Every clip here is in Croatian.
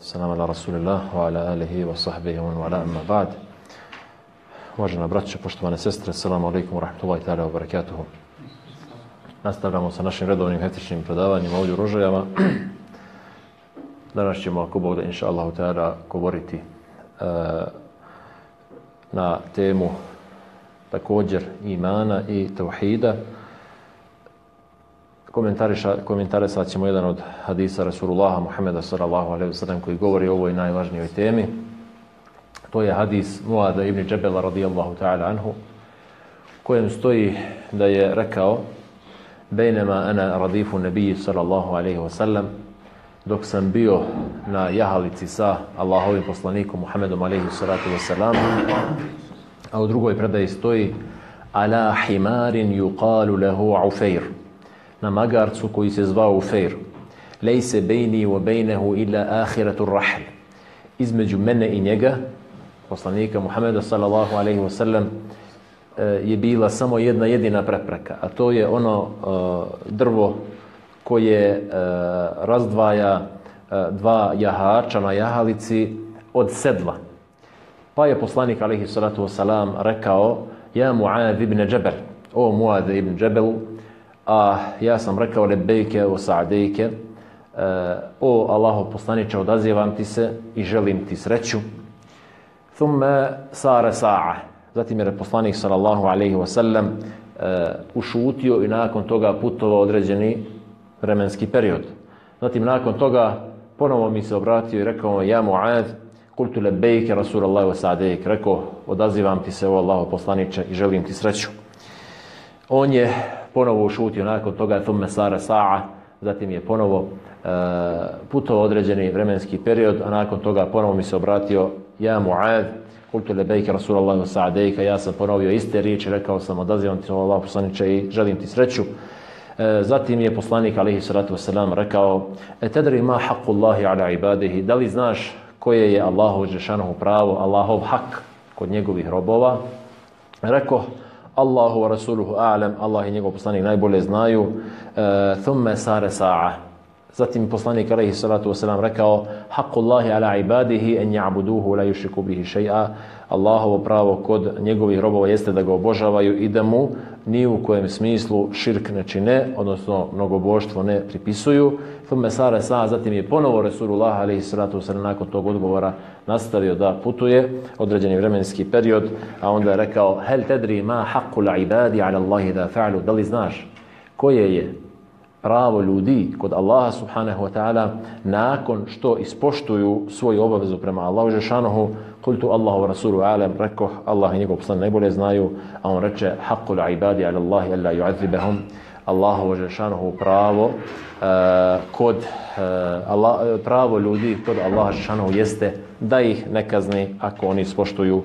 Salam ala Rasulillah wa ala alihi wa sahbihi wa ala amma ba'd. Uvažena braća, poštovane sestre, salamu alaikum wa rahmatullahi ta'ala wa barakatuhu. Nastavljamo sa našim redovnim hetičnim predavanjima ovdje u Rožajama. Danas ćemo, ako Bog da, inša Allahu ta'ala, govoriti e, na temu također imana i tauhida. Komentarisat ćemo jedan od hadisa Rasulullaha Muhammeda sallallahu alaihi wa sallam koji govori o ovoj najvažnijoj temi. To je hadis Muada ibn Džebela radijallahu ta'ala anhu kojem stoji da je rekao Bejnema ana radifu nebiji sallallahu alaihi wa sallam dok sam bio na jahalici sa Allahovim poslanikom Muhammedom alaihi salatu wa sallam a u drugoj predaji stoji ala himarin yuqalu lahu ufeir na magarcu koji se zvao Ufeir. Lejse bejni wa bejnehu illa ahiratu rahl. Između mene i njega, poslanika Muhammeda sallallahu alaihi wasallam, je bila samo jedna jedina prepreka, a to je ono drvo koje razdvaja dva jahača na jahalici od sedla. Pa je poslanik alaihi salatu wasalam rekao Ja Mu'ad ibn Džebel, o Mu'ad ibn Džebel, a ja sam rekao lebejke o sa'dejke, o Allaho poslaniče, odazivam ti se i želim ti sreću. Thumme sare sa'a. Zatim je poslanik sallallahu alaihi wa sallam ušutio i nakon toga putovao određeni vremenski period. Zatim nakon toga ponovo mi se obratio i rekao ja Mu'ad, kultu lebejke Rasulallah wa sa'dejke. Rekao, odazivam ti se o Allaho poslaniče i želim ti sreću. On je ponovo ušutio nakon toga thumme sara sa'a, zatim je ponovo e, putovao određeni vremenski period, a nakon toga ponovo mi se obratio ja Mu'ad, kultu lebejke Rasulallah wa sa'dejka, ja sam ponovio iste riječi, rekao sam odazivam ti Allah poslaniče i želim ti sreću. E, zatim je poslanik alaihi salatu wasalam rekao e tedri ma haqqullahi ala ibadihi, da li znaš koje je Allahov žešanohu pravo, Allahov hak kod njegovih robova? Rekao, Allahu wa rasuluhu a'lam, Allah i njegov poslanik najbolje znaju. E, thumme sare sa'a. Zatim poslanik alejhi salatu vesselam rekao: "Haqqullahi ala ibadihi an ya'buduhu la yushriku bihi shay'a." Allahovo pravo kod njegovih robova jeste da ga obožavaju i da mu ni u kojem smislu širk ne čine, odnosno mnogoboštvo ne pripisuju. Thumme sare sa'a, zatim je ponovo Resulullah alejhi salatu vesselam nakon tog odgovora nastavio da putuje određeni vremenski period, a onda je rekao: "Hel tadri ma haqqul ibadi ala Allahi da fa'alu?" Da li znaš koje je pravo ljudi kod Allaha subhanahu wa ta'ala nakon što ispoštuju svoju obavezu prema Allahu Žešanohu قلت الله ورسوله عالم ركح الله نيكو بصن نيبولي زنايو. أن رجع حق العباد على الله ألا يعذبهم. الله وجل براو آه، كود آه، الله براو لودي. كود الله شانه يسته. دا نكزني أكو أني سبشتو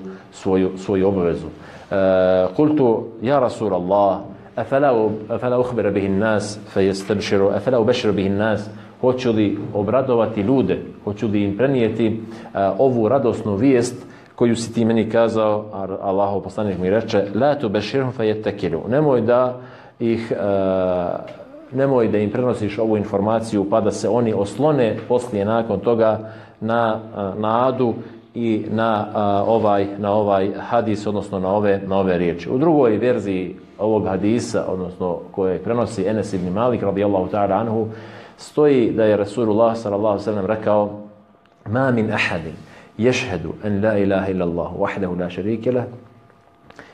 سوي أبوزو آه، قلت يا رسول الله أفلا أخبر به الناس فيستبشروا؟ أفلا أبشر به الناس؟ Hoću li obradovati ljude, hoću li im prenijeti uh, ovu radosnu vijest koju si ti meni kazao, a Allahov poslanik mi reče, la tu beširhum. Nemoj da ih, uh, nemoj da im prenosiš ovu informaciju pa da se oni oslone poslije nakon toga na uh, nadu i na ovaj na ovaj hadis odnosno na ove na ove riječi. U drugoj verziji ovog hadisa odnosno koje prenosi Enes ibn Malik radijallahu ta'ala anhu stoji da je Rasulullah sallallahu sellem rekao: "Ma min ahadin yashhadu an la ilaha illa Allah wahdahu la sharika lah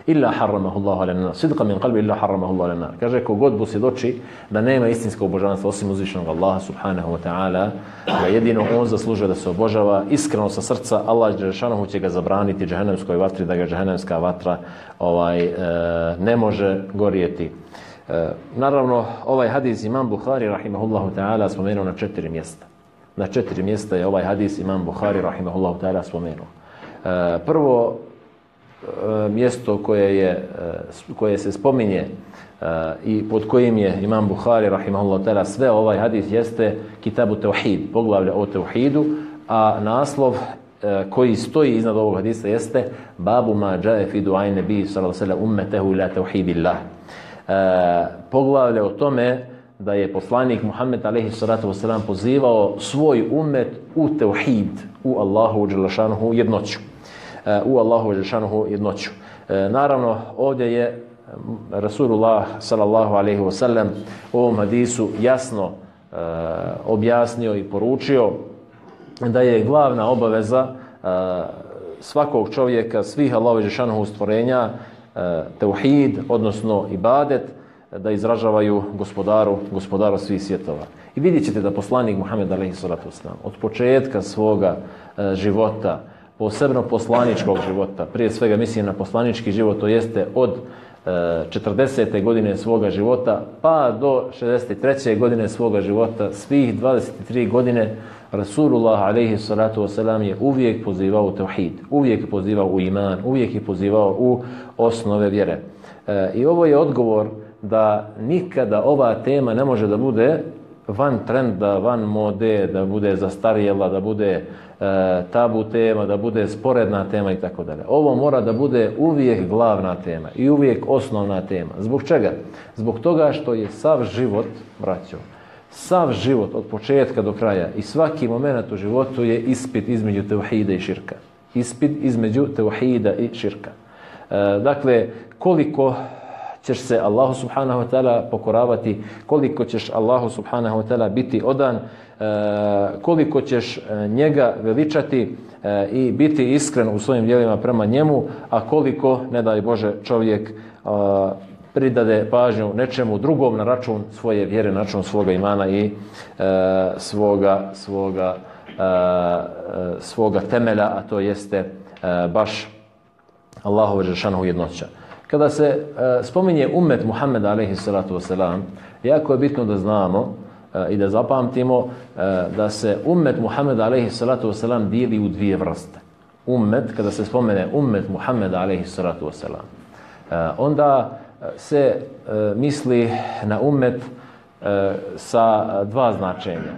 illa haramahu Allah ala nar. Sidqa min qalbi illa haramahu Allah ala nar. Kaže kogod bu svjedoči da nema istinskog božanstva osim uzvišenog Allaha subhanahu wa ta'ala, da jedino on zaslužuje da se obožava iskreno sa srca, Allah dželešanohu će ga zabraniti džehennemskoj vatri da ga džehennemska vatra ovaj e, ne može gorijeti. E, naravno, ovaj hadis Imam Bukhari rahimahullahu ta'ala spomenuo na četiri mjesta. Na četiri mjesta je ovaj hadis Imam Bukhari rahimahullahu ta'ala spomenuo. E, prvo, mjesto koje, je, koje se spominje i pod kojim je Imam Buhari rahimahullah ta'ala sve ovaj hadis jeste Kitabu Tauhid, poglavlje o Tauhidu, a naslov koji stoji iznad ovog hadisa jeste Babu ma džaje fi duaj nebi sallallahu sallam ummetehu ila tauhidillah. Poglavlje o tome da je poslanik Muhammed alaihi salatu pozivao svoj umet u teuhid, u Allahu dželašanuhu jednoću. E, u Allahu dželašanuhu jednoću. E, naravno, ovdje je Rasulullah sallallahu alaihi wasallam u ovom hadisu jasno e, objasnio i poručio da je glavna obaveza svakog čovjeka, svih Allahu stvorenja, teuhid, odnosno ibadet, da izražavaju gospodaru, gospodaru svih svjetova. I vidjet ćete da poslanik Muhammed a.s. od početka svoga e, života, posebno poslaničkog života, prije svega mislim na poslanički život, to jeste od 40. E, godine svoga života pa do 63. godine svoga života, svih 23 godine Rasulullah alaihi salatu wasalam je uvijek pozivao u tevhid, uvijek je pozivao u iman, uvijek je pozivao u osnove vjere. E, I ovo je odgovor da nikada ova tema ne može da bude van trenda, van mode, da bude zastarjela, da bude e, tabu tema, da bude sporedna tema i tako dalje. Ovo mora da bude uvijek glavna tema i uvijek osnovna tema. Zbog čega? Zbog toga što je sav život, braćo, sav život od početka do kraja i svaki moment u životu je ispit između teuhida i širka. Ispit između teuhida i širka. E, dakle, koliko ćeš se Allahu subhanahu wa ta'ala pokoravati, koliko ćeš Allahu subhanahu wa ta'ala biti odan, e, koliko ćeš e, njega veličati e, i biti iskren u svojim djelima prema njemu, a koliko, ne daj Bože, čovjek pridade pažnju nečemu drugom na račun svoje vjere, na račun svoga imana i svoga, svoga, svoga temelja, a to jeste baš Allahove žešanohu jednoća. Kada se e, spominje umet Muhammeda alaihi salatu wasalam, jako je bitno da znamo e, i da zapamtimo e, da se umet Muhammeda alaihi salatu wasalam dijeli u dvije vrste. Umet, kada se spomene umet Muhammeda alaihi salatu wasalam, onda se misli na umet sa dva značenja.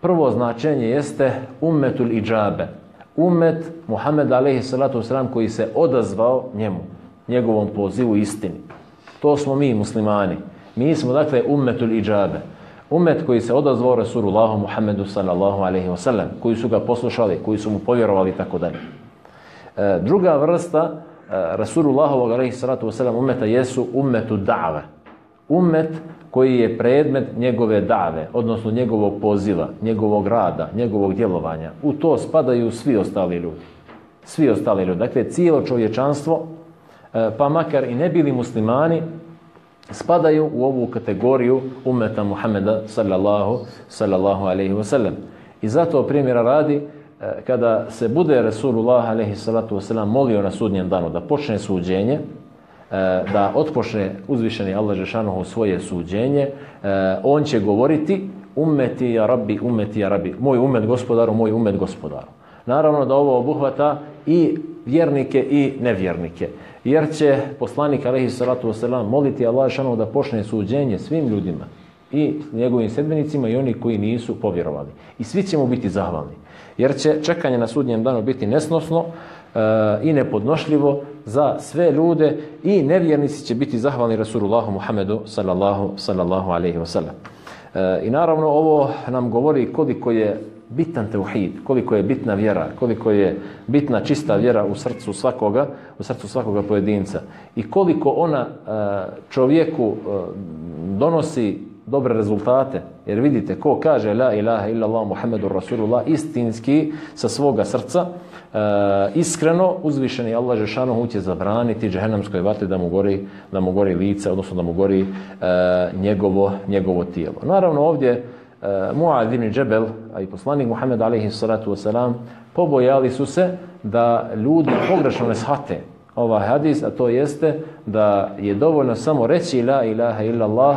Prvo značenje jeste umetul iđabe. Umet Muhammed alaihi salatu koji se odazvao njemu njegovom pozivu istini. To smo mi muslimani. Mi smo dakle ummetul iđabe. Ummet koji se odazvao Rasulullahu Muhammedu sallallahu koji su ga poslušali, koji su mu povjerovali i tako dalje. E, druga vrsta e, Rasulullahovog alaihi salatu wasallam ummeta jesu ummetu da've. Ummet koji je predmet njegove dave, odnosno njegovog poziva, njegovog rada, njegovog djelovanja. U to spadaju svi ostali ljudi. Svi ostali ljudi. Dakle, cijelo čovječanstvo E, pa makar i ne bili muslimani, spadaju u ovu kategoriju umeta Muhammeda sallallahu, sallallahu alaihi wasallam. I zato primjera radi, kada se bude salatu wasallam molio na sudnjem danu da počne suđenje, e, da otpočne uzvišeni Allah Žešanuhu svoje suđenje, on će govoriti umeti ja rabbi, umeti ja rabbi, moj umet gospodaru, moj umet gospodaru. Naravno da ovo obuhvata i vjernike i nevjernike jer će poslanik alaihi salatu wasalam moliti Allah šanu da počne suđenje svim ljudima i njegovim sedbenicima i oni koji nisu povjerovali. I svi ćemo biti zahvalni. Jer će čekanje na sudnjem danu biti nesnosno e, i nepodnošljivo za sve ljude i nevjernici će biti zahvalni Rasulullahu Muhammedu sallallahu, sallallahu alaihi wasallam. E, I naravno ovo nam govori koliko je bitan teuhid, koliko je bitna vjera, koliko je bitna čista vjera u srcu svakoga, u srcu svakoga pojedinca i koliko ona e, čovjeku donosi dobre rezultate. Jer vidite, ko kaže la ilaha illallah Muhammedur Rasulullah istinski sa svoga srca, e, iskreno uzvišeni Allah Žešanohu će zabraniti džehenamskoj vatri da mu gori, da mu gori lice, odnosno da mu gori njegovo, njegovo tijelo. Naravno ovdje Eh, Muad ibn Džebel, a i poslanik Muhammed wasalam, pobojali su se da ljudi pogrešno ne shate ovaj hadis, a to jeste da je dovoljno samo reći la ilaha illallah,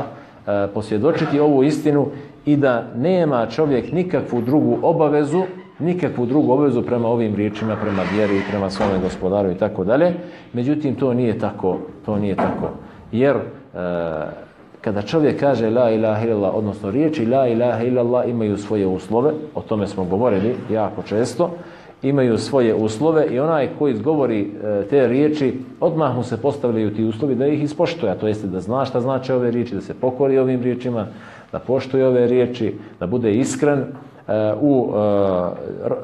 posvjedočiti ovu istinu i da nema čovjek nikakvu drugu obavezu, nikakvu drugu obavezu prema ovim riječima, prema vjeri, prema svome gospodaru i tako dalje. Međutim, to nije tako, to nije tako. Jer eh, kada čovjek kaže la ilaha illallah, odnosno riječi la ilaha illallah imaju svoje uslove, o tome smo govorili jako često, imaju svoje uslove i onaj koji izgovori e, te riječi, odmah mu se postavljaju ti uslovi da ih ispoštuje, to jeste da zna šta znači ove riječi, da se pokori ovim riječima, da poštuje ove riječi, da bude iskren u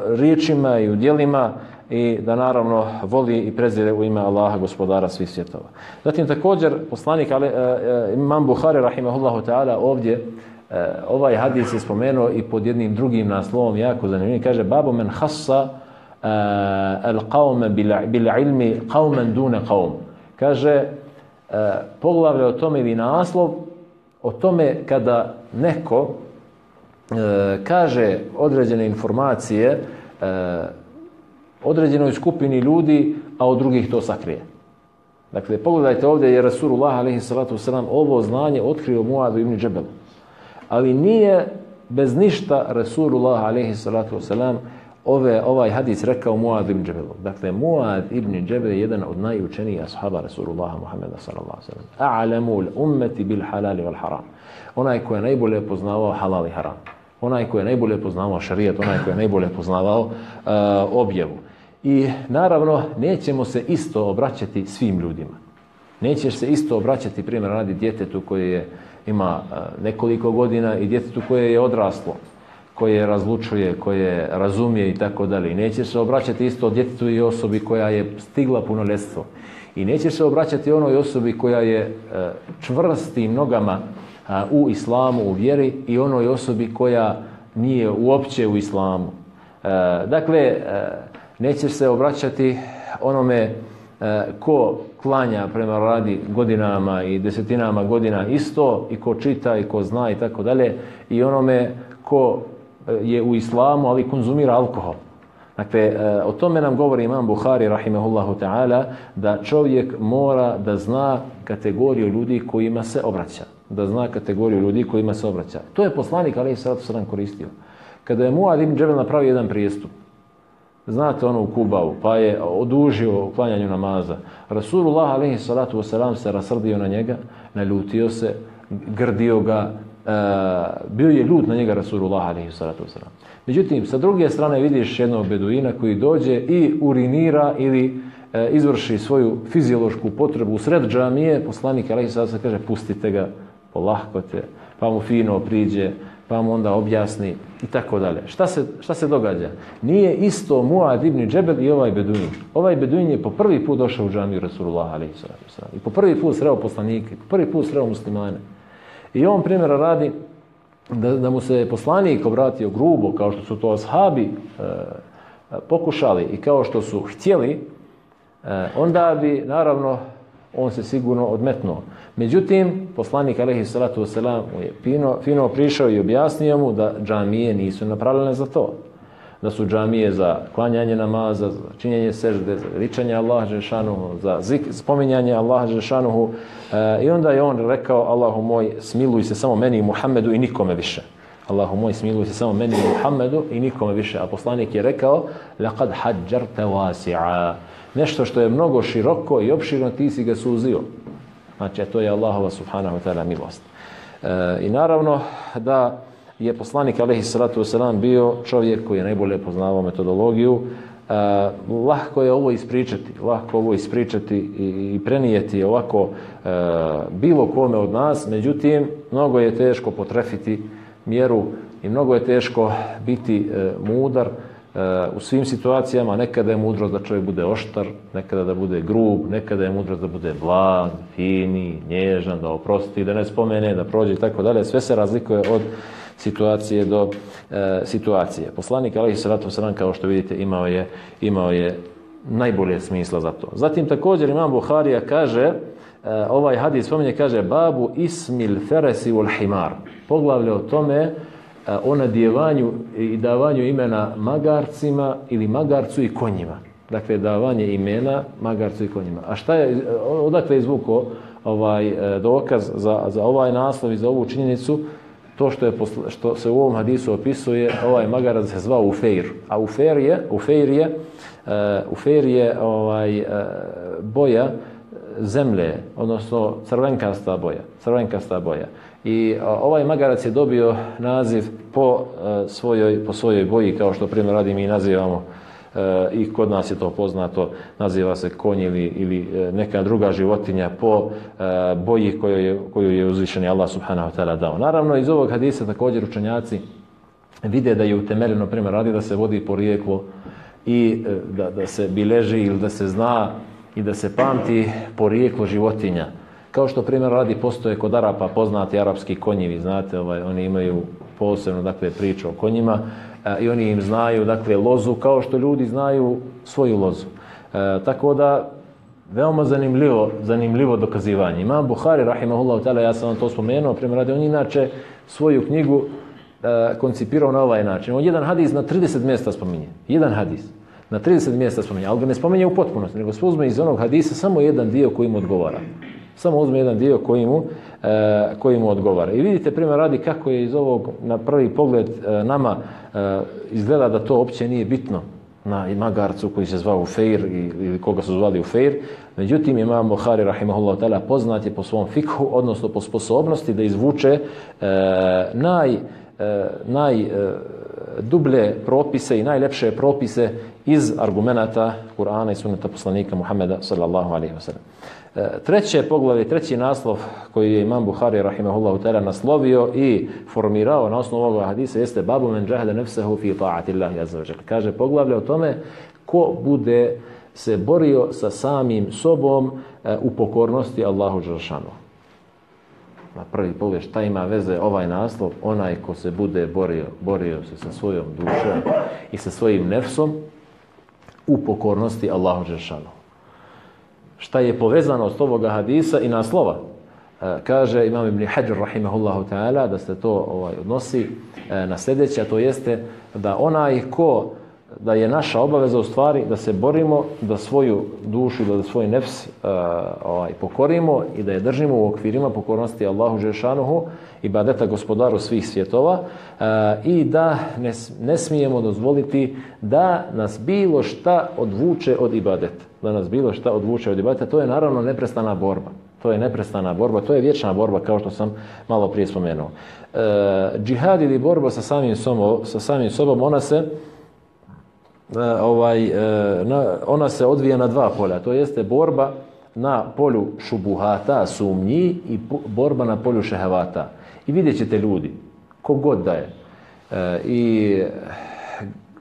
riječima i u djelima i da naravno voli i prezire u ime Allaha gospodara svih svjetova. Zatim također poslanik ali, Imam Buhari rahimahullahu ta'ala ovdje ovaj hadis je spomenuo i pod jednim drugim naslovom jako zanimljivim kaže babu men hassa al qawme bil ilmi qawman duna qawm kaže poglavlje o tome ili naslov o tome kada neko kaže određene informacije određenoj skupini ljudi, a od drugih to sakrije. Dakle, pogledajte ovdje je Rasulullah alaihi salatu wasalam ovo znanje otkrio Muadu ibn Džebelu. Ali nije bez ništa Rasulullah alaihi salatu wasalam ove, ovaj hadis rekao Muad ibn Džebelu. Dakle, Muad ibn Džebel je jedan od najučenijih ashaba Rasulullaha Muhammeda sallallahu sallam. A'lamul ummeti bil halali wal haram. Onaj koji je najbolje poznavao halal i haram. Onaj koji je najbolje poznavao šarijet, onaj koji je najbolje poznavao uh, objevu. I naravno nećemo se isto obraćati svim ljudima. Nećeš se isto obraćati primjer radi djetetu koje je, ima nekoliko godina i djetetu koje je odraslo, koje razlučuje, koje razumije i tako dalje. Nećeš se obraćati isto djetetu i osobi koja je stigla punoljetstvo. I nećeš se obraćati onoj osobi koja je čvrstim nogama u islamu, u vjeri i onoj osobi koja nije uopće u islamu. Dakle, nećeš se obraćati onome e, ko klanja prema radi godinama i desetinama godina isto i ko čita i ko zna i tako dalje i onome ko e, je u islamu ali konzumira alkohol. Dakle, e, o tome nam govori imam Buhari, rahimahullahu ta'ala, da čovjek mora da zna kategoriju ljudi kojima se obraća. Da zna kategoriju ljudi kojima se obraća. To je poslanik, ali je sad koristio. Kada je Muad ibn Džebel napravio jedan prijestup, Znate ono u Kubavu, pa je odužio u klanjanju namaza. Rasulullah alaihi wasalam se rasrdio na njega, naljutio se, grdio ga, bio je ljut na njega Rasulullah alaihi salatu wasalam. Međutim, sa druge strane vidiš jednog beduina koji dođe i urinira ili e, izvrši svoju fiziološku potrebu u sred džamije, poslanik alaihi salatu kaže pustite ga, polahkote, pa mu fino priđe, pa mu onda objasni i tako dalje. Šta se, šta se događa? Nije isto Muad ibn Džebel i ovaj Beduin. Ovaj Beduin je po prvi put došao u džamiju Rasulullah alaihi I po prvi put sreo poslanike, po prvi put sreo muslimane. I on primjera radi da, da mu se poslanik obratio grubo, kao što su to ashabi e, pokušali i kao što su htjeli, e, onda bi naravno on se sigurno odmetnuo. Međutim, poslanik alaihi salatu wasalam je fino, fino prišao i objasnio mu da džamije nisu napravljene za to Da su džamije za klanjanje namaza, za činjenje sežde, za veličanje Allaha Žešanuhu, za zik, spominjanje Allaha Žešanuhu. E, I onda je on rekao, Allahu moj, smiluj se samo meni i Muhammedu i nikome više. Allahu moj, smiluj se samo meni i Muhammedu i nikome više. A poslanik je rekao, لَقَدْ حَجَّرْتَ وَاسِعًا Nešto što je mnogo široko i opširno, ti si ga suzio. Znači, to je Allahova subhanahu wa ta'ala milost. E, I naravno da je poslanik alaihi salatu wasalam bio čovjek koji je najbolje poznavao metodologiju. E, lahko je ovo ispričati, lahko ovo ispričati i, i prenijeti ovako e, bilo kome od nas, međutim, mnogo je teško potrefiti mjeru i mnogo je teško biti e, mudar, u svim situacijama, nekada je mudrost da čovjek bude oštar, nekada da bude grub, nekada je mudrost da bude blag, fini, nježan, da oprosti, da ne spomene, da prođe i tako dalje. Sve se razlikuje od situacije do e, situacije. Poslanik alejhi salatu vesselam kao što vidite imao je imao je najbolje smisla za to. Zatim također imam Buharija kaže e, ovaj hadis spominje kaže babu ismil feresi wal himar. Poglavlje o tome o nadjevanju i davanju imena magarcima ili magarcu i konjima. Dakle, davanje imena magarcu i konjima. A šta je, odakle je izvuko ovaj, e, dokaz za, za ovaj naslov i za ovu činjenicu? To što, je, što se u ovom hadisu opisuje, ovaj magarac se zvao Ufeir. A Ufeir je, Ufeir je, uh, Ufeir je ovaj, uh, boja zemlje, odnosno crvenkasta boja. Crvenkasta boja. I ovaj magarac je dobio naziv po svojoj, po svojoj boji, kao što primjer radi mi nazivamo i kod nas je to poznato, naziva se konj ili, ili neka druga životinja po boji koju je, koju je uzvišeni Allah subhanahu wa ta'ala dao. Naravno, iz ovog hadisa također učenjaci vide da je utemeljeno, primjer, radi da se vodi porijeklo i da, da se bileži ili da se zna i da se pamti porijeklo životinja. Kao što primjer radi postoje kod Arapa poznati arapski konjivi, znate, ovaj, oni imaju posebno dakle, priču o konjima e, i oni im znaju dakle, lozu kao što ljudi znaju svoju lozu. E, tako da, veoma zanimljivo, zanimljivo dokazivanje. Imam Buhari, rahimahullahu ta'ala, ja sam vam to spomenuo, primjer radi, on inače svoju knjigu e, koncipirao na ovaj način. On jedan hadis na 30 mjesta spominje. Jedan hadis. Na 30 mjesta spominje, ali ga ne spominje u potpunosti, nego se uzme iz onog hadisa samo jedan dio koji mu odgovara. Samo uzme jedan dio koji mu, e, koji mu odgovara. I vidite, primjer radi kako je iz ovog na prvi pogled e, nama e, izgleda da to uopće nije bitno na magarcu koji se zvao Ufeir ili koga su zvali Ufeir. Međutim, imam Buhari, rahimahullah ta'ala, poznat je po svom fikhu, odnosno po sposobnosti da izvuče naj, naj e, dublje propise i najlepše propise iz argumenata Kur'ana i sunneta poslanika Muhammeda sallallahu alaihi wa sallam. Treće poglavlje, treći naslov koji je imam Buhari rahimahullahu ta'ala naslovio i formirao na osnovu ovoga hadisa jeste babu men džahada nefsehu fi ta'ati Allahi azza Kaže poglavlje o tome ko bude se borio sa samim sobom u pokornosti Allahu Đelšanu. Na prvi pogled šta ima veze ovaj naslov, onaj ko se bude borio, borio se sa svojom dušom i sa svojim nefsom u pokornosti Allahu Đelšanu šta je povezano s ovoga hadisa i naslova. E, kaže Imam Ibn Hajar rahimahullahu ta'ala da se to ovaj, odnosi e, na sljedeće, a to jeste da onaj ko da je naša obaveza u stvari da se borimo da svoju dušu, da svoj nefs uh, ovaj, pokorimo i da je držimo u okvirima pokornosti Allahu Žešanuhu i badeta gospodaru svih svjetova uh, i da ne, ne smijemo dozvoliti da nas bilo šta odvuče od ibadeta. Da nas bilo šta odvuče od ibadeta. To je naravno neprestana borba. To je neprestana borba, to je vječna borba kao što sam malo prije spomenuo. E, džihad ili borba sa samim, somo, sa samim sobom, ona se ovaj, e, ona se odvija na dva polja. To jeste borba na polju šubuhata, sumnji i borba na polju šehevata. I vidjet ćete ljudi, kogod da je. E, I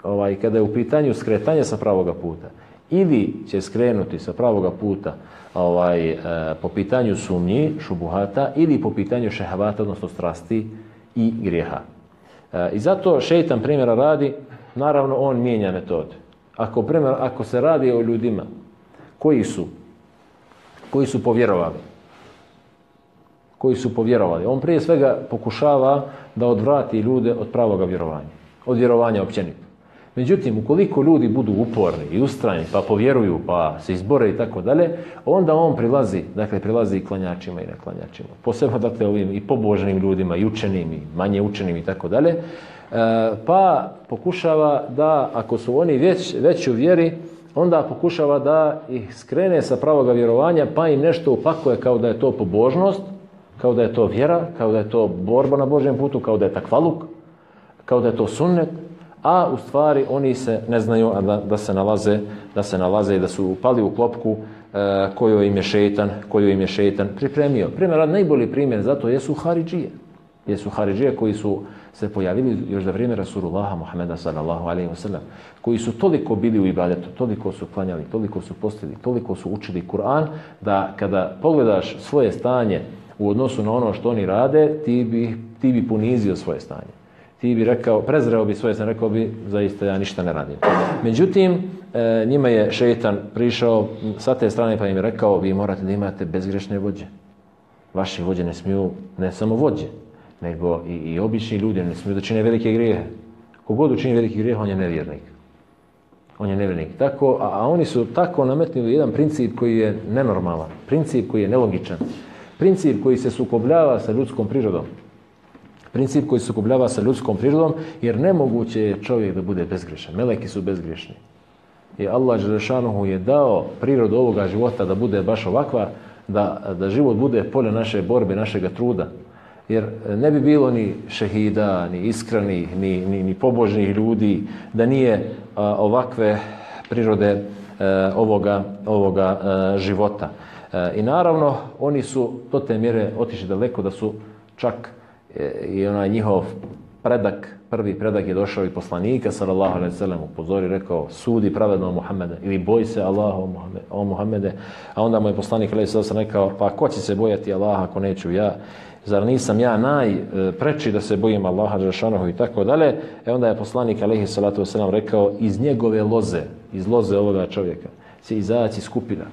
ovaj, kada je u pitanju skretanje sa pravoga puta, ili će skrenuti sa pravoga puta ovaj, po pitanju sumnji, šubuhata, ili po pitanju šehevata, odnosno strasti i grijeha. I zato šeitan primjera radi, naravno on mijenja metode. Ako, primjer, ako se radi o ljudima koji su, koji su povjerovali, koji su povjerovali, on prije svega pokušava da odvrati ljude od pravoga vjerovanja, od vjerovanja općenito. Međutim, ukoliko ljudi budu uporni i ustrajni, pa povjeruju, pa se izbore i tako dalje, onda on prilazi, dakle, prilazi i klanjačima i neklanjačima. Posebno, dakle, ovim i pobožnim ljudima, i učenim, i manje učenim i tako dalje. E, pa pokušava da, ako su oni već, već u vjeri, onda pokušava da ih skrene sa pravoga vjerovanja, pa im nešto upakuje kao da je to pobožnost, kao da je to vjera, kao da je to borba na Božjem putu, kao da je takvaluk, kao da je to sunnet, a u stvari oni se ne znaju da, da se nalaze da se nalaze i da su upali u klopku e, koju im je šetan, koju im je šetan pripremio. Primjer, najbolji primjer zato jesu Haridžije. Jesu Haridžije koji su se pojavili još za vrijeme Rasulullaha Muhammeda sallallahu alaihi wasallam, koji su toliko bili u ibadetu, toliko su klanjali, toliko su postili, toliko su učili Kur'an, da kada pogledaš svoje stanje u odnosu na ono što oni rade, ti bi, ti bi ponizio svoje stanje. Ti bi rekao, prezreo bi svoje stanje, rekao bi, zaista ja ništa ne radim. Međutim, e, njima je šeitan prišao sa te strane pa im je rekao, vi morate da imate bezgrešne vođe. Vaši vođe ne smiju, ne samo vođe, nego i, i obični ljudi ne smiju da čine velike grijehe. Kogod učini veliki grijeh, on je nevjernik. On je nevjernik. Tako, a, a oni su tako nametnili jedan princip koji je nenormalan, princip koji je nelogičan, princip koji se sukobljava sa ljudskom prirodom. Princip koji se sukobljava sa ljudskom prirodom, jer nemoguće je čovjek da bude bezgrešan. Meleki su bezgrešni. I Allah Želešanuhu je dao prirodu ovoga života da bude baš ovakva, da, da život bude polje naše borbe, našega truda, jer ne bi bilo ni šehida, ni iskrenih, ni, ni, ni pobožnih ljudi, da nije a, ovakve prirode ovoga, ovoga života. I naravno, oni su do te mjere otišli daleko da su čak i onaj njihov predak, prvi predak je došao i poslanika, sallallahu alaihi sallam, upozori, rekao, sudi pravedno Muhammede, ili boj se Allaha o Muhammede, a onda mu je poslanik alaihi sallam rekao, pa ko će se bojati Allaha ako neću ja, zar nisam ja najpreči da se bojim Allaha Đelšanohu i tako dalje, e onda je poslanik alaihi sallatu wasallam rekao, iz njegove loze, iz loze ovoga čovjeka, će izaći skupina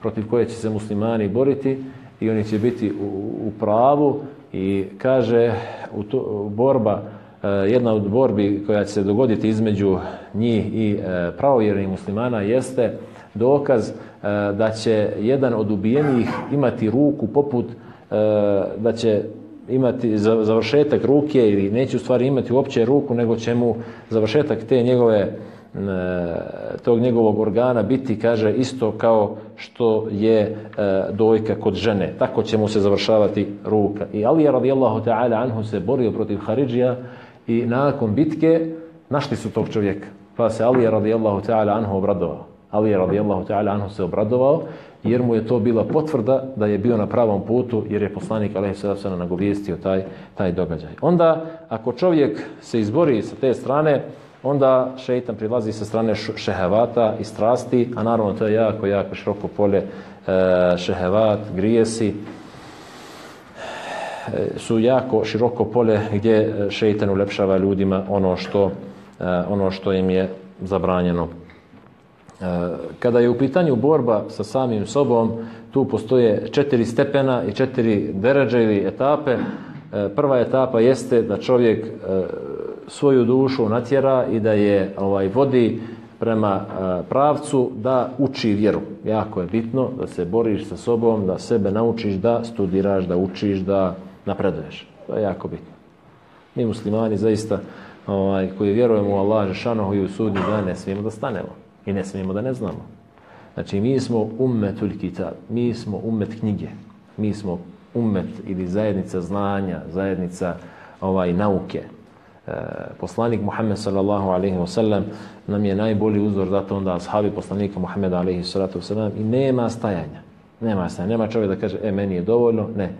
protiv koje će se muslimani boriti i oni će biti u, u pravu i kaže u to, borba e, jedna od borbi koja će se dogoditi između njih i e, pravovjernih muslimana jeste dokaz e, da će jedan od ubijenih imati ruku poput da će imati završetak ruke ili neće u stvari imati uopće ruku nego će mu završetak te njegove tog njegovog organa biti, kaže, isto kao što je e, dojka kod žene. Tako će mu se završavati ruka. I Ali radijallahu ta'ala anhu se borio protiv Haridžija i nakon bitke našli su tog čovjeka. Pa se Ali radijallahu ta'ala anhu obradovao. Ali radijallahu ta'ala anhu se obradovao jer mu je to bila potvrda da je bio na pravom putu jer je poslanik alejhi sallam nagovijestio taj taj događaj. Onda ako čovjek se izbori sa te strane onda šeitan prilazi sa strane šehevata i strasti, a naravno to je jako, jako široko polje e, šehevat, grijesi, e, su jako široko polje gdje šeitan ulepšava ljudima ono što, e, ono što im je zabranjeno. Kada je u pitanju borba sa samim sobom, tu postoje četiri stepena i četiri deređe ili etape. Prva etapa jeste da čovjek svoju dušu natjera i da je ovaj vodi prema pravcu da uči vjeru. Jako je bitno da se boriš sa sobom, da sebe naučiš da studiraš, da učiš, da napreduješ. To je jako bitno. Mi muslimani zaista ovaj, koji vjerujemo u Allah Žešanohu i u sudnji da ne smijemo da stanemo i ne smijemo da ne znamo. Znači mi smo ummetul kitab, mi smo ummet knjige, mi smo ummet ili zajednica znanja, zajednica ovaj nauke, E, poslanik Muhammed sallallahu alaihi wasallam nam je najbolji uzor zato onda ashabi poslanika Muhammeda alaihi sallatu wasallam i nema stajanja. Nema stajanja. Nema čovjek da kaže, e, meni je dovoljno. Ne.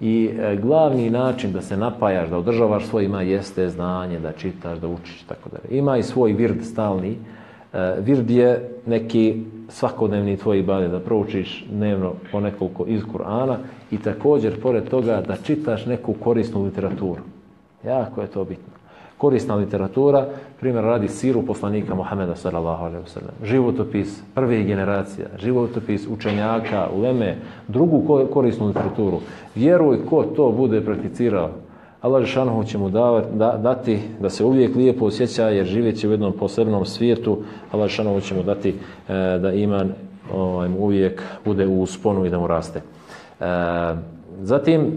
I e, glavni način da se napajaš, da održavaš svoj ima jeste znanje, da čitaš, da učiš, tako da. Ima i svoj vird stalni. E, vird je neki svakodnevni tvoj ibade, da proučiš dnevno po nekoliko iz Kur'ana i također, pored toga, da čitaš neku korisnu literaturu. Jako je to bitno korisna literatura, primjer radi siru poslanika Muhameda sallallahu sellem. Životopis prve generacija, životopis učenjaka, uleme, drugu korisnu literaturu. Vjeruj ko to bude prakticirao. Allah Žešanohu će mu dati da se uvijek lijepo osjeća jer živjeći u jednom posebnom svijetu. Allah Žešanohu će mu dati e, da iman ovaj, uvijek bude u usponu i da mu raste. E, zatim,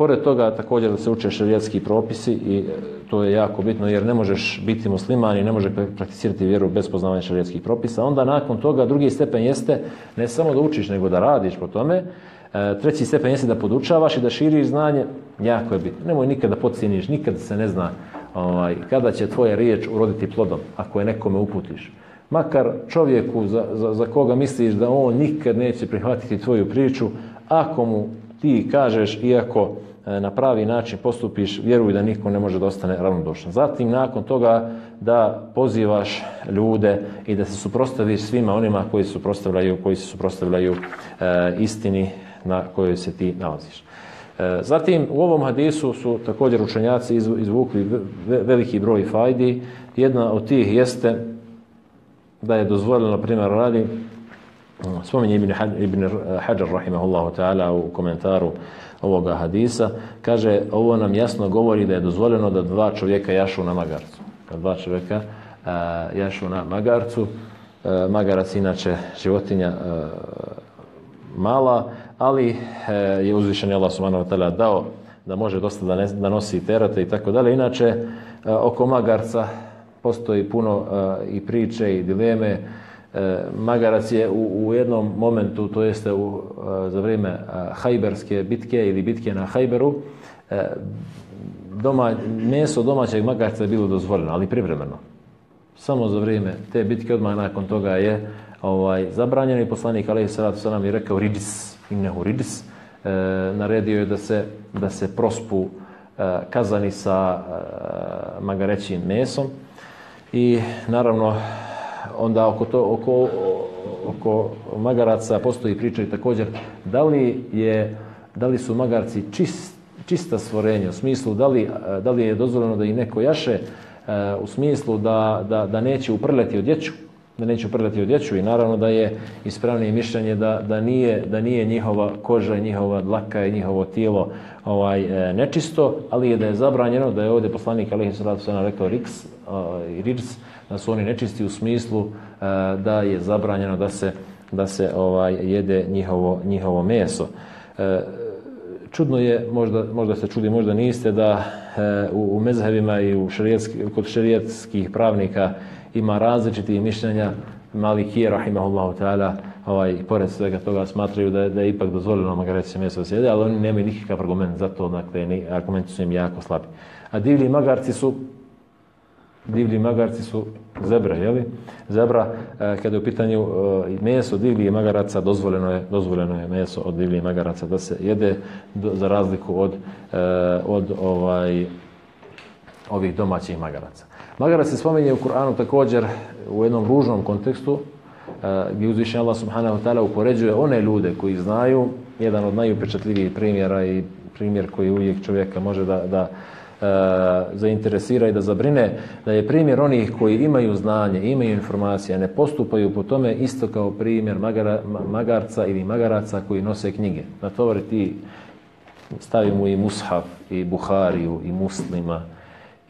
Pored toga također da se uče šerijatski propisi i e, to je jako bitno jer ne možeš biti musliman i ne možeš prakticirati vjeru bez poznavanja šerijatskih propisa. Onda nakon toga drugi stepen jeste ne samo da učiš nego da radiš po tome. Treći stepen jeste da podučavaš i da širiš znanje. Jako je bitno. Nemoj nikada pocijeniš, nikada se ne zna ovaj, kada će tvoja riječ uroditi plodom ako je nekome uputiš. Makar čovjeku za, za, za koga misliš da on nikad neće prihvatiti tvoju priču, ako mu ti kažeš, iako E, na pravi način postupiš, vjeruj da niko ne može da ostane ravnodušan. Zatim, nakon toga, da pozivaš ljude i da se suprostaviš svima onima koji se suprostavljaju, koji se suprostavljaju e, istini na kojoj se ti nalaziš. E, zatim, u ovom hadisu su također učenjaci izvukli veliki broj fajdi. Jedna od tih jeste da je dozvoljeno, na primjer, radi spominje Ibn, Ibn Hajar, rahimahullahu ta'ala, u komentaru ovoga hadisa, kaže, ovo nam jasno govori da je dozvoljeno da dva čovjeka jašu na magarcu. Da dva čovjeka a, jašu na magarcu. A, magarac inače životinja mala, ali a, je uzvišen Allah subhanahu wa dao da može dosta da, ne, da nosi terate i tako dalje. Inače, a, oko magarca postoji puno a, i priče i dileme, E, Magarac je u, u jednom momentu, to jeste u, e, za vrijeme e, hajberske bitke ili bitke na Hajberu, doma, meso domaćeg magarca je bilo dozvoljeno, ali privremeno. Samo za vrijeme te bitke odmah nakon toga je ovaj, zabranjeni poslanik alaihi salatu salam je rekao ridis, innehu ridis, e, naredio je da se, da se prospu e, kazani sa e, magarećim mesom. I naravno onda oko, to, oko, oko magaraca postoji priča i također da li, je, da li su magarci čist, čista stvorenja u smislu da li, je dozvoljeno da i neko jaše u smislu da, da, da neće uprljati odjeću da neće uprljati odjeću i naravno da je ispravnije mišljenje da, da, nije, da nije njihova koža njihova dlaka i njihovo tijelo ovaj, nečisto, ali je da je zabranjeno, da je ovdje poslanik Alihi Salatu Sana rekao riks, i rirs, da su oni nečisti u smislu da je zabranjeno da se, da se ovaj, jede njihovo, njihovo meso. Čudno je, možda, možda se čudi, možda niste, da u, u mezhevima i u kod šerijetskih pravnika ima različitih mišljenja. Malikije, rahimahullahu ta'ala, ovaj, pored svega toga smatraju da je, da je ipak dozvoljeno magareci meso sjede, ali oni nemaju nikakav argument za to, dakle, ni, argumenti su im jako slabi. A divlji magarci su divlji magarci su zebra, je li? Zebra, e, kada je u pitanju e, meso divljih magaraca, dozvoljeno je, dozvoljeno je meso od divljih magaraca da se jede za razliku od, e, od ovaj, ovih domaćih magaraca. Magarac se spominje u Kur'anu također u jednom ružnom kontekstu, gdje uzvišen Allah subhanahu wa ta'ala upoređuje one ljude koji znaju, jedan od najupečatljivijih primjera i primjer koji uvijek čovjeka može da, da e, zainteresira i da zabrine, da je primjer onih koji imaju znanje, imaju informacije, ne postupaju po tome isto kao primjer magara, magarca ili magaraca koji nose knjige. Na tovari ti stavimo i mushaf, i Buhariju, i muslima,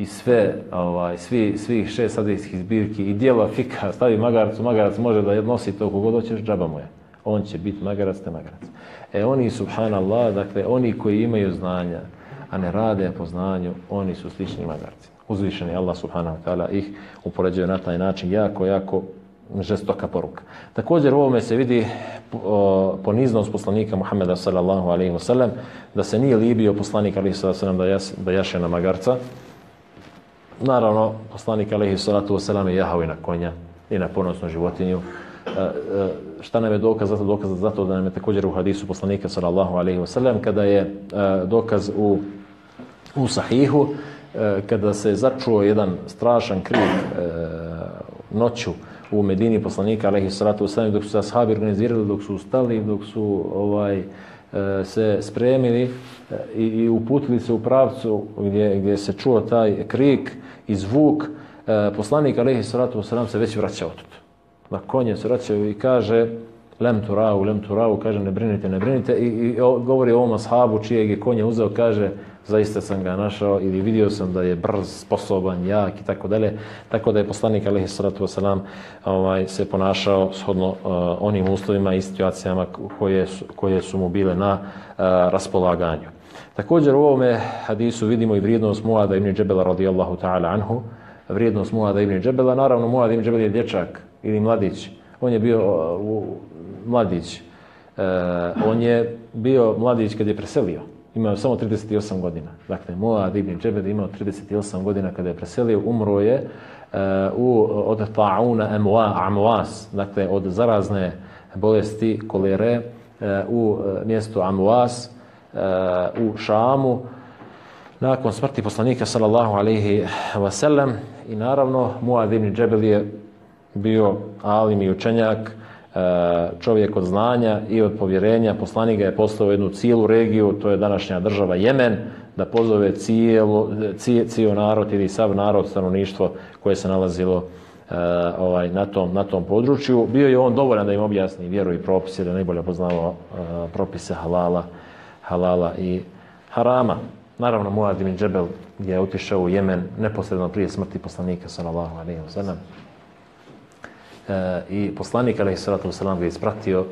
i sve, ovaj, svi, svih šest sadijskih zbirki i dijela fika stavi magarcu, magarac može da nosi to kogod hoćeš, džaba mu je. On će biti magarac, te magarac. E oni, subhanallah, dakle, oni koji imaju znanja, a ne rade po znanju, oni su slični magarci. Uzvišeni Allah subhanahu wa ta'ala ih upoređuje na taj način jako, jako žestoka poruka. Također u ovome se vidi poniznost poslanika Muhammeda sallallahu alaihi wa sallam, da se nije libio poslanik alaihi sallam da, da jaše na magarca, Naravno, poslanik alaihi salatu wasalam je jahao i na konja i na ponosnu životinju. E, e, šta nam je dokaz? Zato dokaz zato da nam je također u hadisu poslanika sallallahu alaihi wasalam kada je e, dokaz u, u sahihu e, kada se začuo jedan strašan krik e, noću u Medini poslanika alaihi salatu wasalam dok su se ashabi organizirali, dok su ustali, dok su ovaj, se spremili e, i, uputili se u pravcu gdje, gdje se čuo taj krik i zvuk, e, poslanik alaihi salatu wasalam se već vraća od Na konje se vraćaju i kaže lem tu rau, lem tu rau, kaže ne brinite, ne brinite i, i govori o ovom ashabu čijeg je konje uzeo, kaže zaista sam ga našao ili vidio sam da je brz, sposoban, jak i tako dalje. Tako da je poslanik alaihi salatu wasalam ovaj, se ponašao shodno uh, onim uslovima i situacijama koje su, koje su mu bile na uh, raspolaganju. Također u ovome hadisu vidimo i vrijednost Muada ibn Džebela radijallahu ta'ala anhu. Vrijednost Muada ibn Džebela. Naravno, Muad ibn Džebel je dječak ili mladić. On je bio uh, mladić. On je bio mladić kad je preselio imao samo 38 godina. Dakle, Muad ibn Džebel imao 38 godina kada je preselio, umro je uh, u, od ta'una amwas, dakle, od zarazne bolesti kolere uh, u uh, mjestu amwas uh, u Šamu nakon smrti poslanika sallallahu alaihi wasallam i naravno Muad ibn Džebel je bio alim i učenjak čovjek od znanja i od povjerenja. Poslanik ga je poslao jednu cijelu regiju, to je današnja država Jemen, da pozove cijelo, cijel narod ili sav narod stanovništvo koje se nalazilo uh, ovaj, na, tom, na tom području. Bio je on dovoljan da im objasni vjeru i propise, da najbolje poznao uh, propise halala, halala i harama. Naravno, Muad ibn Džebel je otišao u Jemen neposredno prije smrti poslanika sallallahu alejhi ve sellem e, i poslanik alejhi salatu vesselam ga ispratio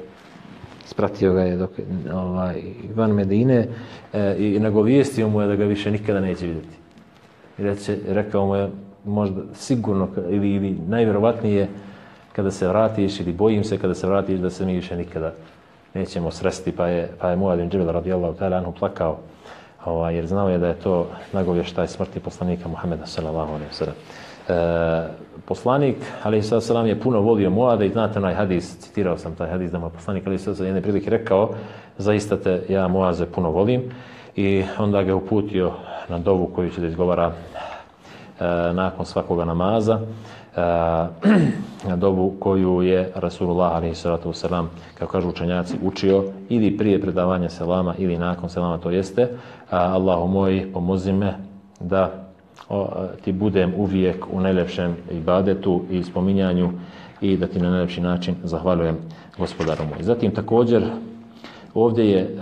ispratio ga je dok ovaj van Medine e, i nagovijestio mu je da ga više nikada neće vidjeti. I reče, rekao mu je možda sigurno ili, ili najvjerovatnije kada se vratiš ili bojim se kada se vratiš da se mi više nikada nećemo sresti pa je pa je Muad ibn Džebel radijallahu ta'ala anhu plakao ovaj jer znao je da je to nagovještaj smrti poslanika Muhameda sallallahu ve sellem. Poslanik, ali selam je puno volio Muada i znate onaj hadis, citirao sam taj hadis da mu poslanik ali sad jedne prilike rekao, zaista te ja Muaze puno volim. I onda ga uputio na dovu koju će da izgovara nakon svakoga namaza na dobu koju je Rasulullah alaihi salatu wasalam, kako kažu učenjaci, učio ili prije predavanja selama ili nakon selama, to jeste. Allahu moj, pomozi me da ti budem uvijek u najlepšem ibadetu i spominjanju i da ti na najlepši način zahvaljujem gospodaru moj. Zatim također ovdje je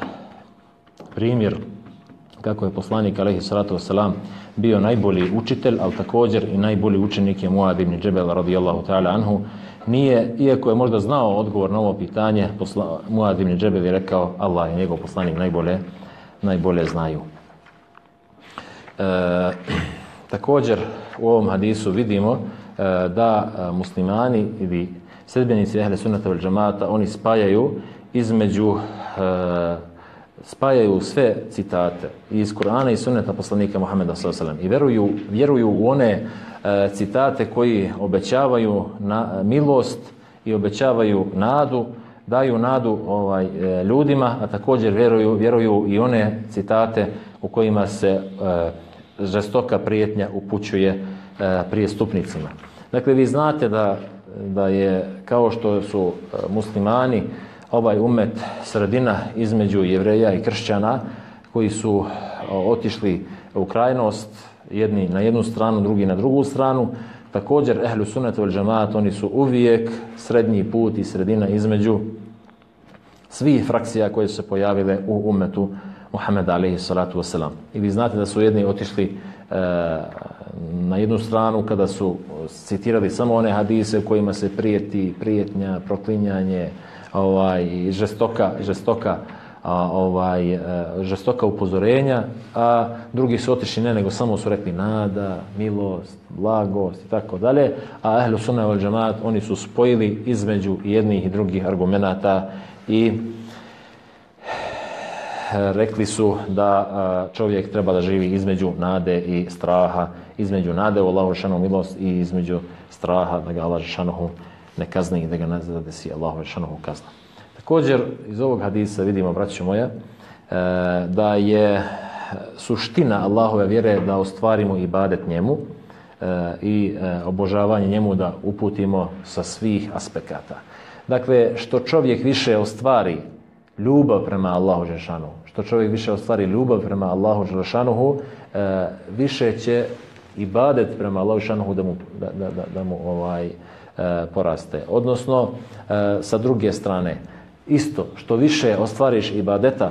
primjer kako je poslanik alaihi salatu wasalam bio najbolji učitelj, ali također i najbolji učenik je Muad ibn Džebel radijallahu ta'ala anhu. Nije, iako je možda znao odgovor na ovo pitanje, posla, Muad ibn Džebel je rekao Allah i njegov poslanik najbolje, najbolje znaju. E, također u ovom hadisu vidimo e, da muslimani ili sedbenici ehle sunnata vel džamata oni spajaju između e, spajaju sve citate iz Kur'ana i sunneta poslanika Muhammeda s.a.v. i vjeruju, vjeruju u one e, citate koji obećavaju na, milost i obećavaju nadu, daju nadu ovaj, e, ljudima, a također vjeruju, vjeruju i one citate u kojima se e, žestoka prijetnja upućuje e, prijestupnicima. Dakle, vi znate da, da je kao što su e, muslimani ovaj umet sredina između jevreja i kršćana koji su otišli u krajnost jedni na jednu stranu, drugi na drugu stranu. Također, ehlu sunet vel džemaat, oni su uvijek srednji put i sredina između svih frakcija koje su se pojavile u umetu Muhammeda alaihi salatu wasalam. I vi znate da su jedni otišli e, na jednu stranu kada su citirali samo one hadise u kojima se prijeti, prijetnja, proklinjanje, ovaj, žestoka, žestoka ovaj, e, žestoka upozorenja, a drugi su otišli ne, nego samo su rekli nada, milost, blagost i tako dalje, a ehlu sunna oni su spojili između jednih i drugih argumenata i rekli su da čovjek treba da živi između nade i straha, između nade u Allahu šanu milost i između straha da ga Allah šanohu ne kazni i da ga ne zadesi Allahu šanohu kazna. Također iz ovog hadisa vidimo, braćo moja, e, da je suština Allahove vjere da ostvarimo ibadet njemu e, i e, obožavanje njemu da uputimo sa svih aspekata. Dakle, što čovjek više ostvari ljubav prema Allahu Žešanu, što čovjek više ostvari ljubav prema Allahu Žešanu, više će ibadet prema Allahu Žešanu da mu, da, da, da mu ovaj, poraste. Odnosno, sa druge strane, isto, što više ostvariš ibadeta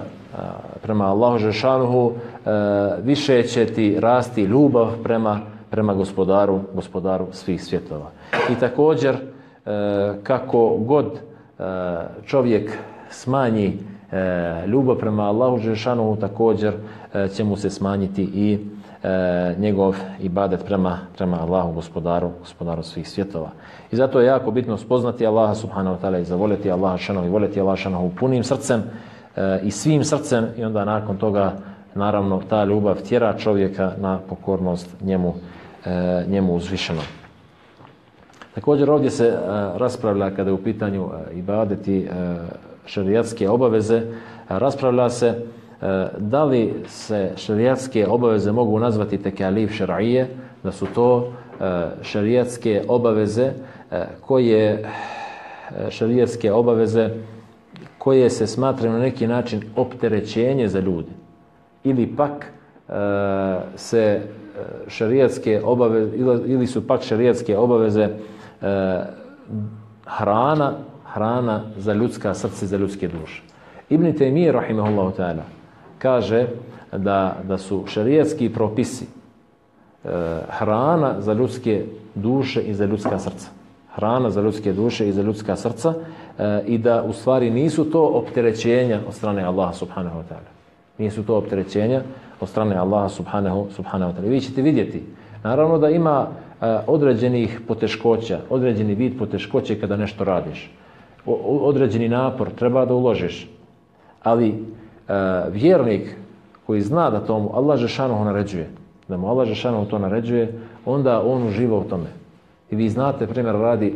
prema Allahu Žešanuhu, više će ti rasti ljubav prema, prema gospodaru, gospodaru svih svjetova. I također, kako god čovjek smanji ljubav prema Allahu Žešanuhu, također će mu se smanjiti i e, njegov ibadet prema, prema Allahu gospodaru, gospodaru svih svjetova. I zato je jako bitno spoznati Allaha subhanahu wa ta'ala i zavoljeti Allaha i voljeti Allaha šanom punim srcem e, i svim srcem i onda nakon toga naravno ta ljubav tjera čovjeka na pokornost njemu, e, njemu uzvišeno. Također ovdje se e, raspravlja kada je u pitanju e, ibadeti e, šarijatske obaveze, raspravlja se E, da li se šarijatske obaveze mogu nazvati tekalif šar'ije, da su to e, šarijatske obaveze e, koje šarijatske obaveze koje se smatraju na neki način opterećenje za ljude. Ili pak se šarijatske obaveze ili su pak šarijatske obaveze hrana hrana za ljudska srce za ljudske duše Ibn Taymiyyah rahimahullahu ta'ala kaže da, da su šarijetski propisi e, hrana za ljudske duše i za ljudska srca. Hrana za ljudske duše i za ljudska srca e, i da u stvari nisu to opterećenja od strane Allaha subhanahu wa ta'ala. Nisu to opterećenja od strane Allaha subhanahu, subhanahu wa ta'ala. Vi ćete vidjeti, naravno da ima e, određenih poteškoća, određeni vid poteškoće kada nešto radiš. Određeni napor treba da uložiš. Ali uh, vjernik koji zna da tomu Allah Žešanohu naređuje, da mu Allah Žešanohu to naređuje, onda on uživa u tome. I vi znate, primjer radi,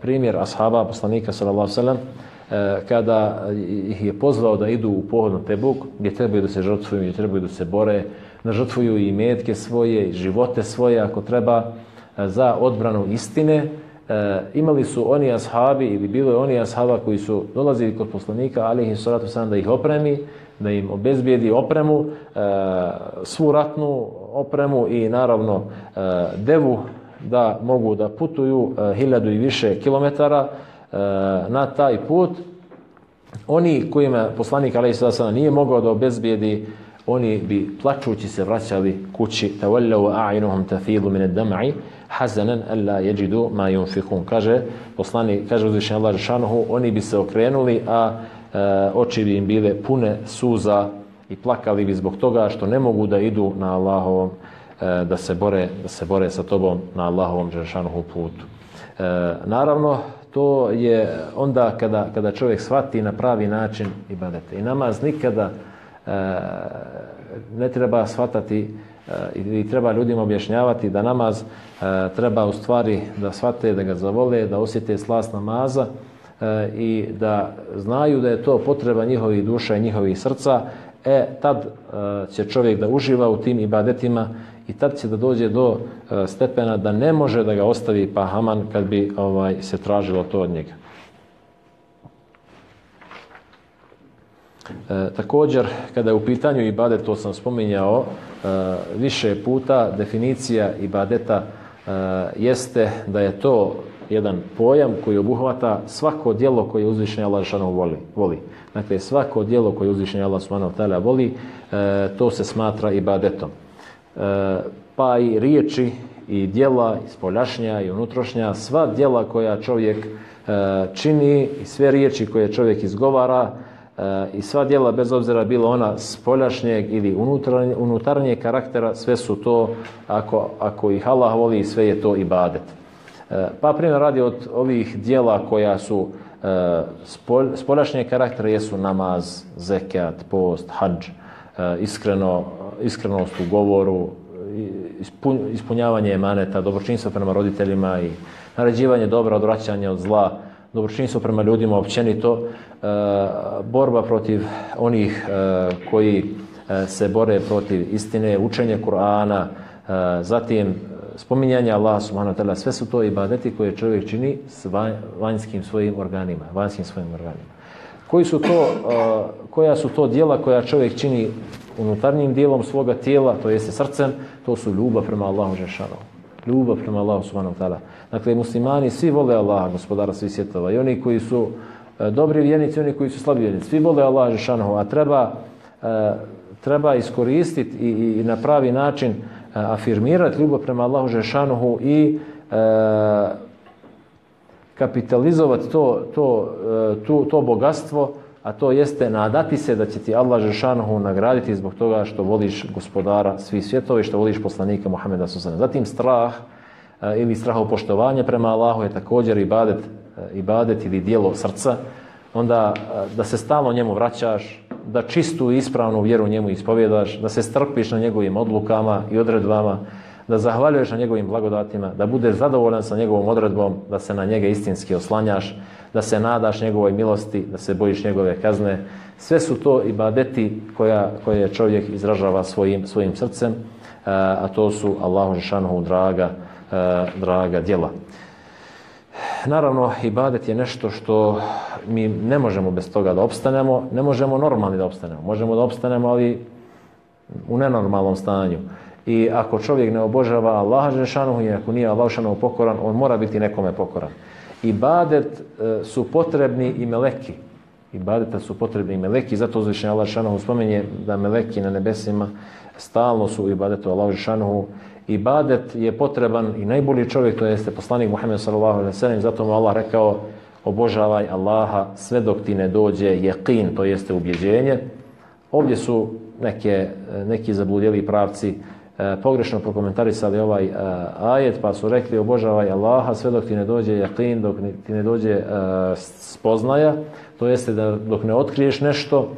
primjer ashaba, poslanika sallallahu e, kada ih je pozvao da idu u pohod na Tebuk, gdje trebaju da se žrtvuju, gdje trebaju da se bore, da žrtvuju i metke svoje, i živote svoje, ako treba, e, za odbranu istine, e, imali su oni ashabi ili bilo je oni ashaba koji su dolazili kod poslanika ali ih salatu sam da ih opremi da im obezbijedi opremu e, svu ratnu opremu i naravno e, devu da mogu da putuju hiljadu i više kilometara na taj put. Oni kojima poslanik ali salatu nije mogao da obezbijedi oni bi plačući se vraćali kući. Tawallu tafidu min ad-dam'i hazanan alla yajidu ma yunfiqun. Kaže poslani kaže uzvišeni Allah oni bi se okrenuli a e, oči bi im bile pune suza i plakali bi zbog toga što ne mogu da idu na Allahovom e, da se bore da se bore sa tobom na Allahovom džalaluhu putu. E, naravno to je onda kada, kada čovjek shvati na pravi način ibadete. I namaz nikada e, ne treba shvatati i treba ljudima objašnjavati da namaz e, treba u stvari da shvate, da ga zavole, da osjete slast namaza e, i da znaju da je to potreba njihovih duša i njihovih srca, e tad e, će čovjek da uživa u tim ibadetima i tad će da dođe do stepena da ne može da ga ostavi pa haman kad bi ovaj se tražilo to od njega. E, također, kada je u pitanju ibadet, to sam spominjao e, više puta, definicija ibadeta e, jeste da je to jedan pojam koji obuhvata svako dijelo koje uzvišenje Allah voli. voli. Dakle, svako dijelo koje uzvišenje Allah voli, e, to se smatra ibadetom. E, pa i riječi i dijela, i spoljašnja i unutrošnja, sva dijela koja čovjek e, čini i sve riječi koje čovjek izgovara, i sva djela bez obzira bilo ona spoljašnjeg ili unutarnje, unutarnje karaktera sve su to ako, ako ih Allah voli sve je to ibadet. E, pa primjer radi od ovih djela koja su e, spolj, spoljašnje karaktera jesu namaz, zekat, post, hadž e, iskreno, iskrenost u govoru ispunjavanje emaneta dobročinstvo prema roditeljima i naređivanje dobra, odvraćanje od zla dobročinstvo prema ljudima općenito, e, borba protiv onih e, koji e, se bore protiv istine, učenje Kur'ana, zatim spominjanje Allah subhanahu wa ta'ala, sve su to ibadeti koje čovjek čini s vanjskim svojim organima, vanjskim svojim organima. Koji su to, koja su to dijela koja čovjek čini unutarnjim dijelom svoga tijela, to jeste srcem, to su ljubav prema Allahu Žešanovu ljubav prema Allahu subhanahu ta'ala. Dakle, muslimani svi vole Allaha, gospodara svih svjetova. I oni koji su e, dobri vjernici, oni koji su slabi vjernici. Svi vole Allaha Žešanohu, a treba, e, treba iskoristiti i, na pravi način e, afirmirati ljubav prema Allahu Žešanohu i kapitalizovati to, to, to, to bogatstvo a to jeste nadati se da će ti Allah Žešanohu nagraditi zbog toga što voliš gospodara svih svjetova i što voliš poslanika Muhammeda Susana. Zatim strah e, ili strahopoštovanje prema Allahu je također ibadet, e, ibadet ili dijelo srca. Onda e, da se stalno njemu vraćaš, da čistu i ispravnu vjeru njemu ispovjedaš, da se strpiš na njegovim odlukama i odredbama, da zahvaljuješ na njegovim blagodatima, da budeš zadovoljan sa njegovom odredbom, da se na njega istinski oslanjaš, da se nadaš njegovoj milosti, da se bojiš njegove kazne. Sve su to ibadeti koja, koje čovjek izražava svojim, svojim srcem, e, a to su Allahu Žešanohu draga, e, draga djela. Naravno, ibadet je nešto što mi ne možemo bez toga da opstanemo, ne možemo normalni da opstanemo. Možemo da opstanemo, ali u nenormalnom stanju. I ako čovjek ne obožava Allaha Žešanuhu i ako nije Allah Žešanuhu pokoran, on mora biti nekome pokoran. Ibadet e, su potrebni i meleki. Ibadeta su potrebni i meleki, zato uzvišenje Allah Žešanuhu spomenje da meleki na nebesima stalno su u ibadetu Allah Žešanuhu. Ibadet je potreban i najbolji čovjek, to jeste poslanik Muhammed sallam, zato mu Allah rekao obožavaj Allaha sve dok ti ne dođe jeqin, to jeste ubjeđenje. Ovdje su neke, neki zabludjeli pravci e, pogrešno prokomentarisali ovaj e, ajet, pa su rekli obožavaj Allaha sve dok ti ne dođe jakin, dok ti ne dođe e, spoznaja, to jeste da dok ne otkriješ nešto,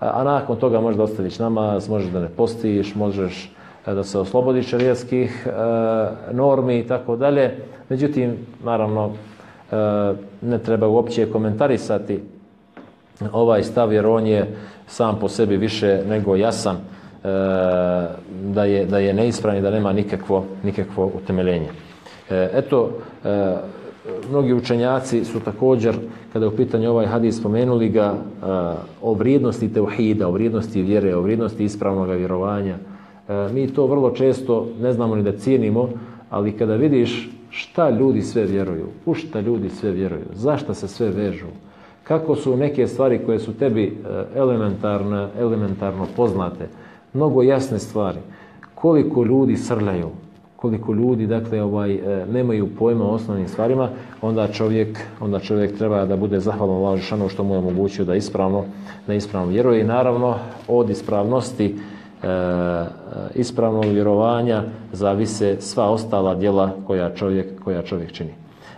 a, nakon toga možeš da ostaviš namaz, možeš da ne postiš, možeš da se oslobodi šarijatskih normi i tako dalje. Međutim, naravno, ne treba uopće komentarisati ovaj stav jer on je sam po sebi više nego jasan da je, da je neispravan i da nema nikakvo, nikakvo utemeljenje. Eto, mnogi učenjaci su također, kada je u pitanju ovaj hadis, spomenuli ga o vrijednosti teuhida, o vrijednosti vjere, o vrijednosti ispravnog vjerovanja. Mi to vrlo često ne znamo ni da cijenimo, ali kada vidiš šta ljudi sve vjeruju, u šta ljudi sve vjeruju, zašto se sve vežu, kako su neke stvari koje su tebi elementarno, elementarno poznate, mnogo jasne stvari, koliko ljudi srljaju, koliko ljudi dakle ovaj e, nemaju pojma o osnovnim stvarima, onda čovjek, onda čovjek treba da bude zahvalan Allahu što mu je omogućio da ispravno, da ispravno vjeruje. I naravno od ispravnosti e, ispravnog vjerovanja zavise sva ostala djela koja čovjek, koja čovjek čini.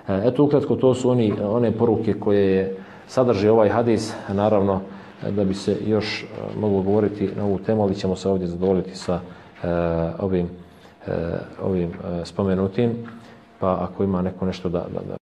E, eto ukratko to su oni, one poruke koje sadrži ovaj hadis, naravno da bi se još e, moglo govoriti na ovu temu, ali ćemo se ovdje zadovoljiti sa e, ovim E, ovim spomenutim, pa ako ima neko nešto da, da,